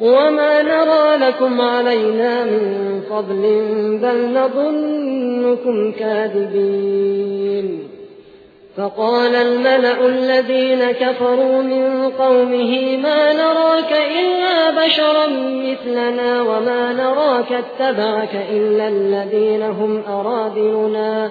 وما نرى لكم علينا من فضل بل نظنكم كاذبين فقال الملأ الذين كفروا من قومه ما نراك إلا بشرا مثلنا وما نراك اتبعك إلا الذين هم أراذلنا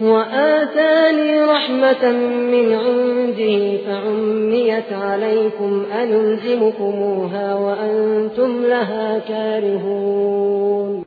وآتاني رحمة من عنده فعميت عليكم أنلزمكموها وأنتم لها كارهون.